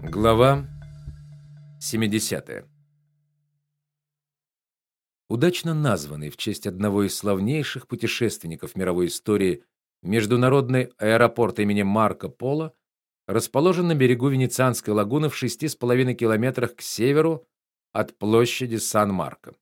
Глава 70. Удачно названный в честь одного из славнейших путешественников мировой истории международный аэропорт имени Марко Поло расположен на берегу Венецианской лагуны в шести с половиной километрах к северу от площади Сан-Марко.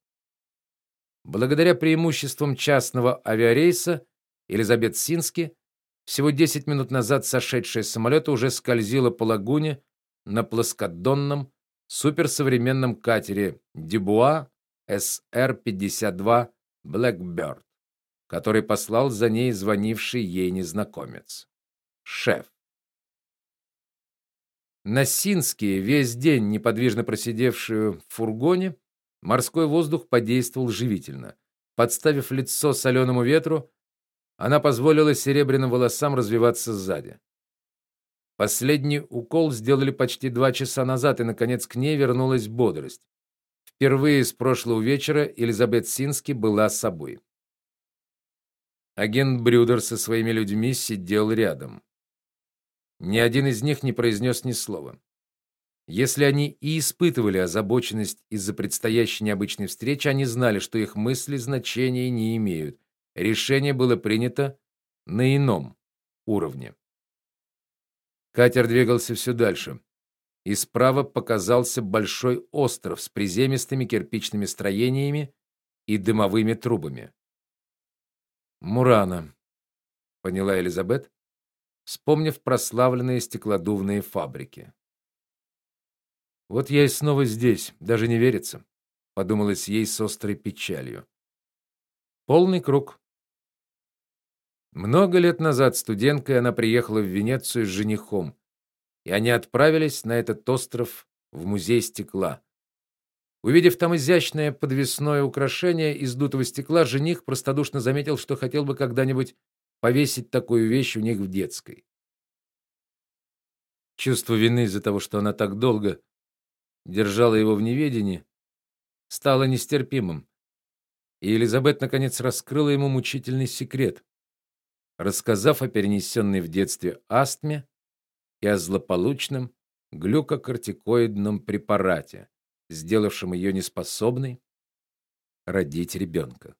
Благодаря преимуществам частного авиарейса Елизабет Сински всего 10 минут назад сошедшая с самолета уже скользила по лагуне на плоскодонном суперсовременном катере Дюбуа СР-52 Blackbird, который послал за ней звонивший ей незнакомец. Шеф. На Синске, весь день неподвижно просидевшую в фургоне, морской воздух подействовал живительно. Подставив лицо соленому ветру, она позволила серебряным волосам развиваться сзади. Последний укол сделали почти два часа назад, и наконец к ней вернулась бодрость. Впервые с прошлого вечера Элизабет Сински была собой. Агент Брюдер со своими людьми сидел рядом. Ни один из них не произнес ни слова. Если они и испытывали озабоченность из-за предстоящей необычной встречи, они знали, что их мысли значения не имеют. Решение было принято на ином уровне. Катер двигался все дальше. И справа показался большой остров с приземистыми кирпичными строениями и дымовыми трубами. Мурана, поняла Элизабет, вспомнив прославленные стеклодувные фабрики. Вот я и снова здесь, даже не верится, подумалось ей с острой печалью. Полный круг. Много лет назад студенткой она приехала в Венецию с женихом, и они отправились на этот остров в музей стекла. Увидев там изящное подвесное украшение из дутого стекла, жених простодушно заметил, что хотел бы когда-нибудь повесить такую вещь у них в детской. Чувство вины из-за того, что она так долго держала его в неведении, стало нестерпимым. И Елизабет наконец раскрыла ему мучительный секрет рассказав о перенесенной в детстве астме и о злополучном глюкокортикоидном препарате, сделавшем ее неспособной родить ребенка.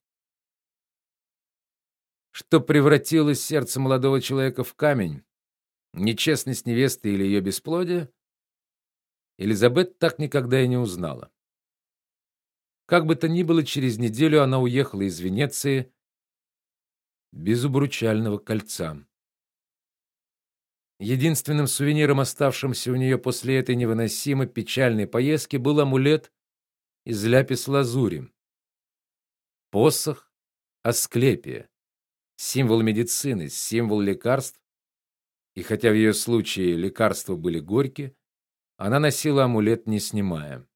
Что превратило сердце молодого человека в камень, нечестность невесты или ее бесплодие, Элизабет так никогда и не узнала. Как бы то ни было, через неделю она уехала из Венеции без обручального кольца. Единственным сувениром, оставшимся у нее после этой невыносимо печальной поездки, был амулет из ляпис-лазури. Посох Асклепия, символ медицины, символ лекарств. И хотя в ее случае лекарства были горькие, она носила амулет не снимая.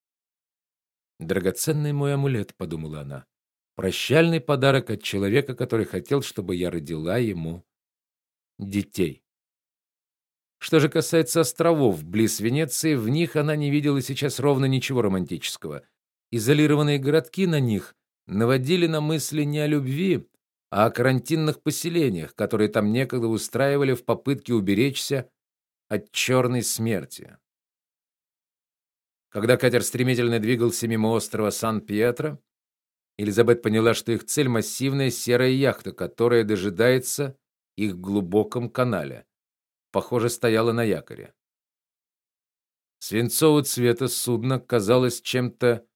Драгоценный мой амулет, подумала она. Прощальный подарок от человека, который хотел, чтобы я родила ему детей. Что же касается островов близ Венеции, в них она не видела сейчас ровно ничего романтического. Изолированные городки на них наводили на мысли не о любви, а о карантинных поселениях, которые там некогда устраивали в попытке уберечься от черной смерти. Когда катер стремительно двигался мимо острова Сан-Пьетро, Элизабет поняла, что их цель массивная серая яхта, которая дожидается их в глубоком канале. Похоже, стояла на якоре. Свинцового цвета судно казалось чем-то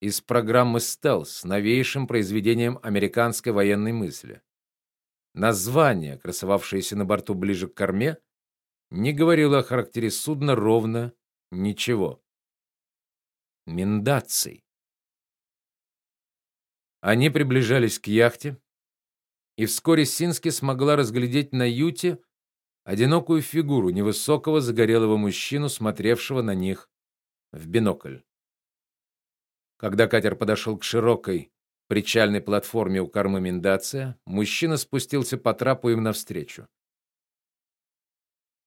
из программы Стелс, новейшим произведением американской военной мысли. Название, красовавшееся на борту ближе к корме, не говорило о характере судна ровно ничего. Миндаций. Они приближались к яхте, и вскоре Сински смогла разглядеть на юте одинокую фигуру невысокого загорелого мужчину, смотревшего на них в бинокль. Когда катер подошел к широкой причальной платформе у кормы Миндация, мужчина спустился по трапу им навстречу.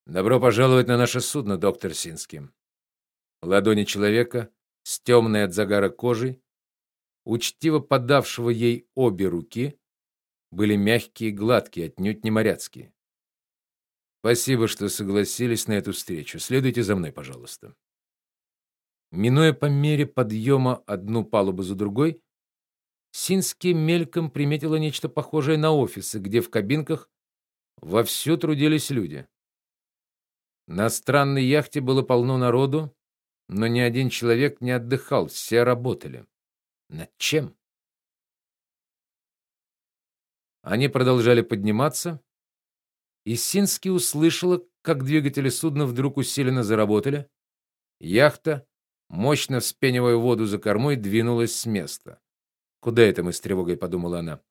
Добро пожаловать на наше судно, доктор Сински. Ладони человека с темной от загара кожей учтиво подавшего ей обе руки, были мягкие и гладкие, отнюдь не моряцкие. Спасибо, что согласились на эту встречу. Следуйте за мной, пожалуйста. Минуя по мере подъема одну палубу за другой, Синский мельком приметила нечто похожее на офисы, где в кабинках вовсю трудились люди. На странной яхте было полно народу, но ни один человек не отдыхал, все работали. Над чем? Они продолжали подниматься, и Сински услышала, как двигатели судна вдруг усиленно заработали. Яхта, мощно вспенивая воду за кормой, двинулась с места. Куда это мы с тревогой подумала она.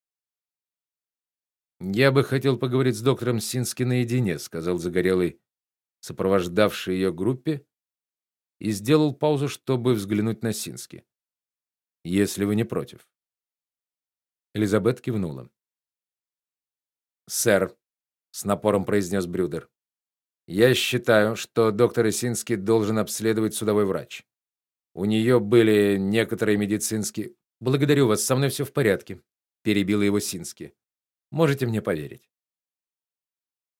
Я бы хотел поговорить с доктором Сински наедине, сказал загорелый, сопровождавший ее группе, и сделал паузу, чтобы взглянуть на Сински. Если вы не против. Элизабет кивнула. Сэр, с напором произнес Брюдер. Я считаю, что доктор Исинский должен обследовать судовой врач. У нее были некоторые медицинские Благодарю вас, со мной все в порядке, перебил его Синский. Можете мне поверить.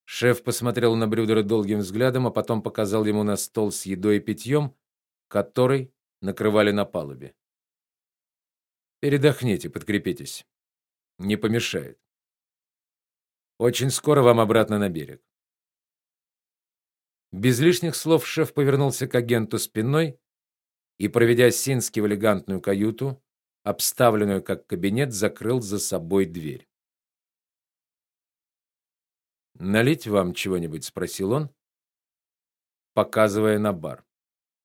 Шеф посмотрел на Брюдера долгим взглядом, а потом показал ему на стол с едой и питьем, который накрывали на палубе. Передохните, подкрепитесь. Не помешает. Очень скоро вам обратно на берег. Без лишних слов шеф повернулся к агенту спиной и, проведя Сински в элегантную каюту, обставленную как кабинет, закрыл за собой дверь. Налить вам чего-нибудь, спросил он, показывая на бар.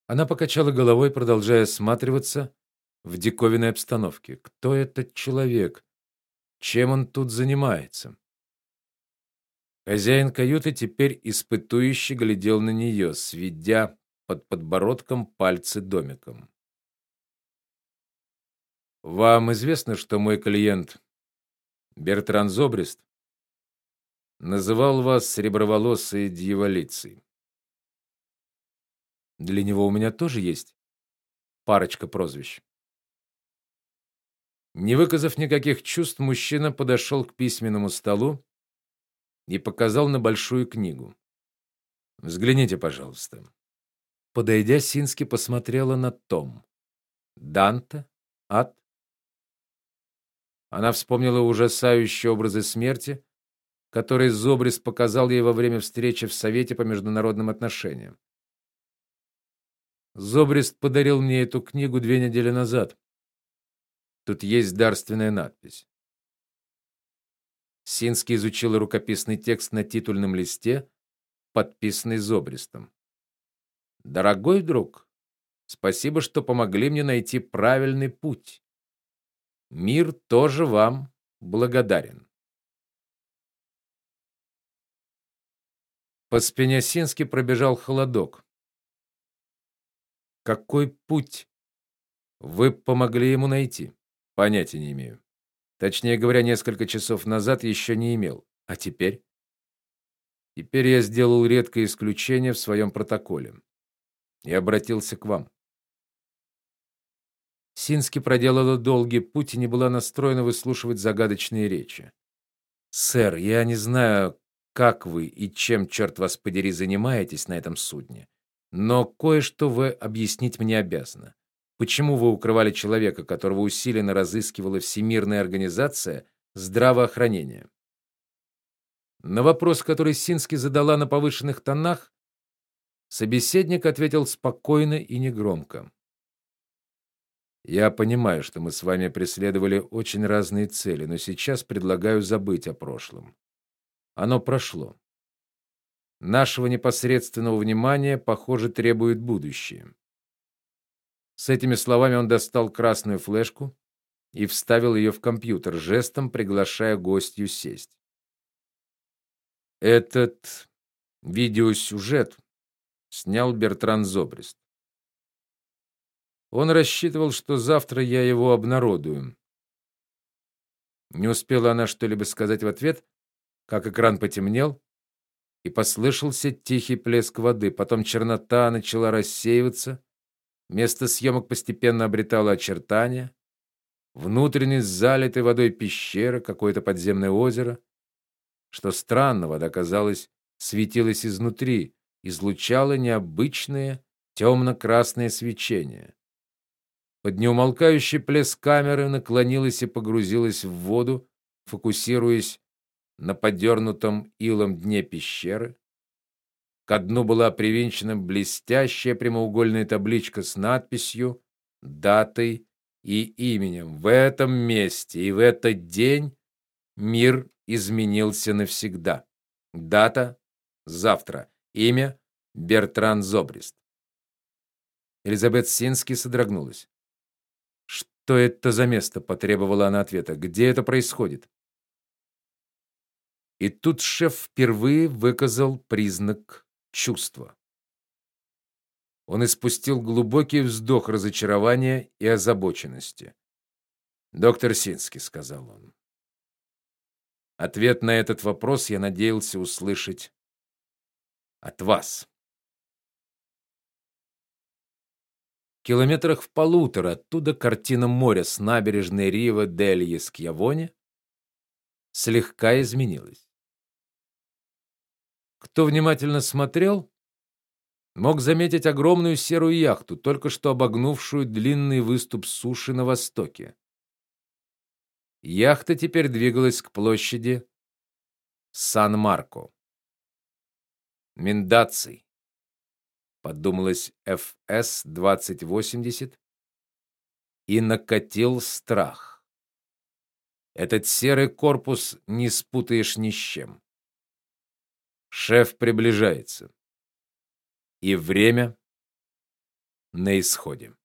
Она покачала головой, продолжая осматриваться в диковинной обстановке. Кто этот человек? Чем он тут занимается? Хозяин каюты теперь испытующе глядел на нее, сведя под подбородком пальцы домиком. Вам известно, что мой клиент Бертран Зобрист называл вас среброволосой дьяволицей. Для него у меня тоже есть парочка прозвищ. Не выказав никаких чувств, мужчина подошел к письменному столу и показал на большую книгу. Взгляните, пожалуйста. Подойдя, Сински посмотрела на том. Данте, ад. Она вспомнила ужасающие образы смерти, которые Зобрис показал ей во время встречи в Совете по международным отношениям. Зобрист подарил мне эту книгу две недели назад. Тут есть дарственная надпись. Синский изучил рукописный текст на титульном листе, подписанный Зобристом. Дорогой друг, спасибо, что помогли мне найти правильный путь. Мир тоже вам благодарен. По спине Сински пробежал холодок. Какой путь вы помогли ему найти? Понятия не имею. Точнее говоря, несколько часов назад еще не имел. А теперь? Теперь я сделал редкое исключение в своем протоколе и обратился к вам. Сински проделала долгий путь и не была настроена выслушивать загадочные речи. Сэр, я не знаю, как вы и чем черт вас подери занимаетесь на этом судне, но кое-что вы объяснить мне обязаны. Почему вы укрывали человека, которого усиленно разыскивала Всемирная организация здравоохранения? На вопрос, который Сински задала на повышенных тонах, собеседник ответил спокойно и негромко. Я понимаю, что мы с вами преследовали очень разные цели, но сейчас предлагаю забыть о прошлом. Оно прошло. Нашего непосредственного внимания, похоже, требует будущее. С этими словами он достал красную флешку и вставил ее в компьютер, жестом приглашая гостью сесть. Этот видеосюжет снял Бертран Зобрист. Он рассчитывал, что завтра я его обнародую. Не успела она что-либо сказать в ответ, как экран потемнел, и послышался тихий плеск воды. Потом чернота начала рассеиваться, Место съемок постепенно обретало очертания. Внутренность залитой водой пещеры, какое-то подземное озеро. Что странно, вода казалась светилась изнутри, излучала необычное темно красное свечение. Под неумолкающий плеск камеры наклонилась и погрузилась в воду, фокусируясь на подернутом илом дне пещеры. К дну была привинчена блестящая прямоугольная табличка с надписью, датой и именем. В этом месте и в этот день мир изменился навсегда. Дата завтра. Имя Бертран Зобрист. Элизабет Сински содрогнулась. Что это за место, потребовала она ответа. Где это происходит? И тут шеф впервые выказал признак чувства. Он испустил глубокий вздох разочарования и озабоченности. "Доктор Сински", сказал он. Ответ на этот вопрос я надеялся услышать от вас. Километрах в полутора оттуда картина моря с набережной Рива дель Скьявоне слегка изменилась. Кто внимательно смотрел, мог заметить огромную серую яхту, только что обогнувшую длинный выступ суши на востоке. Яхта теперь двигалась к площади Сан-Марко. Миндаций подумалось ФС 2080 и накатил страх. Этот серый корпус не спутаешь ни с чем. Шеф приближается. И время на исходе.